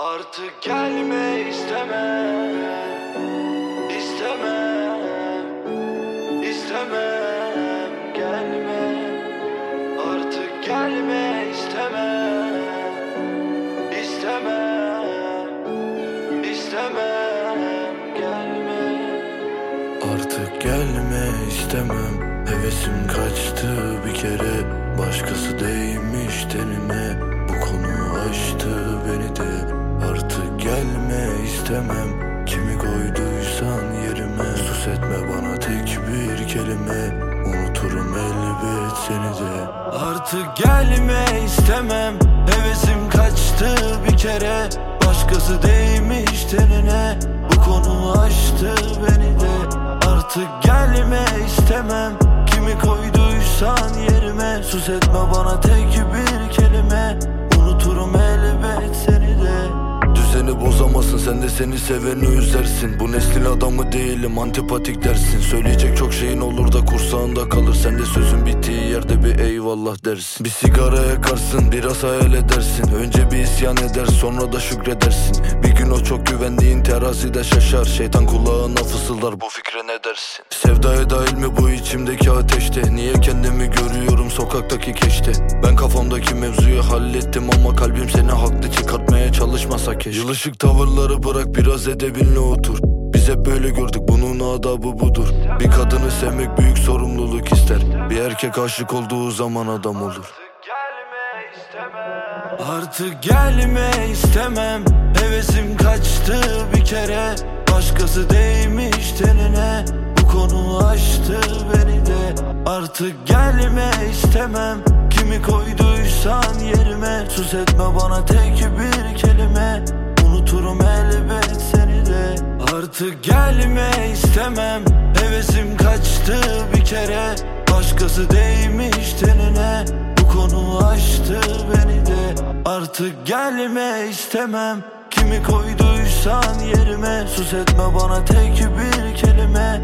Artık gelme istemem İstemem İstemem. Gelme Artık gelme istemem İstemem İstemem. Gelme. Artık gelme istemem. Hevesim kaçtı bir kere. Başkası değmiş tenime. Bu konu açtı beni istemem Kimi koyduysan yerime. Sus etme bana tek bir kelime. Unuturum elbet seni de. Artık gelme istemem. Hevesim kaçtı bir kere. Başkası değmiş tenine. Bu konu açtı beni de. Artık gelme istemem. Kimi koyduysan yerime. Sus etme bana tek bir kelime sen de seni seveni üzersin. Bu neslin adamı değilim antipatik dersin. Söyleyecek çok şeyin olur da kursağında kalır. Sen de sözün bittiği yerde bir eyvallah dersin. Bir sigara yakarsın biraz hayal edersin. Önce bir isyan eder sonra da şükredersin. Bir gün o çok güvendiğin terazide şaşar. Şeytan kulağına fısıldar bu fikre ne dersin? Sevdaya dahil mi bu içimdeki ateşte. Niye kendimi görüyorum sokaktaki keşte? Ben kafamdaki mevzuyu hallettim ama kalbim seni haklı çıkartmaya çalışmasa keşke. Yılışık tavırları bırak biraz edebinle otur. Biz hep böyle gördük bunun adabı budur. Bir kadını sevmek büyük sorumluluk ister. Bir erkek aşık olduğu zaman adam olur. Artık gelme istemem. Hevesim kaçtı bir kere. Başkası değmiş tenine. Bu konu açtı beni de. Artık gelme istemem Kimi koyduysan yerime Sus etme bana tek bir kelime. Unuturum elbet seni de. Artık gelme istemem Hevesim kaçtı bir kere. Başkası değmiş tenine Bu konu açtı beni de. Artık gelme istemem Kimi koyduysan yerime. Sus etme bana tek bir kelime